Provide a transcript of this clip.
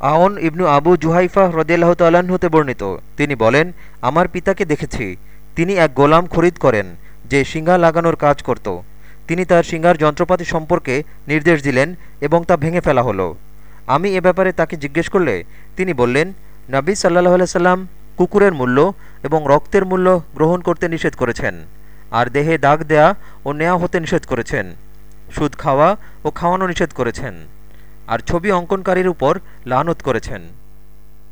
আওন ইবনু আবু জুহাইফা হ্রদিয়াল্লাহ তাল্লাহ্ন হতে বর্ণিত। তিনি বলেন, আমার পিতাকে দেখেছি। তিনি এক গোলাম খরিদ করেন, যে শিঙ্গা লাগানোর কাজ করত। তিনি তার শিঙ্গার যন্ত্রপাতি সম্পর্কে নির্দেশ দিলেন এবং তা ভেঙে ফেলা হলো। আমি এ ব্যাপারে তাকে জিজ্ঞেস করলে তিনি বললেন, নাবী সাল্লাহ সাল্লাম কুকুরের মূল্য এবং রক্তের মূল্য গ্রহণ করতে নিষেধ করেছেন। আর দেহে দাগ দেয়া ও নেয়া হতে নিষেধ করেছেন। সুদ খাওয়া ও খাওয়ানো নিষেধ করেছেন। আর ছবি অঙ্কনকারীর উপর লানত করেছেন।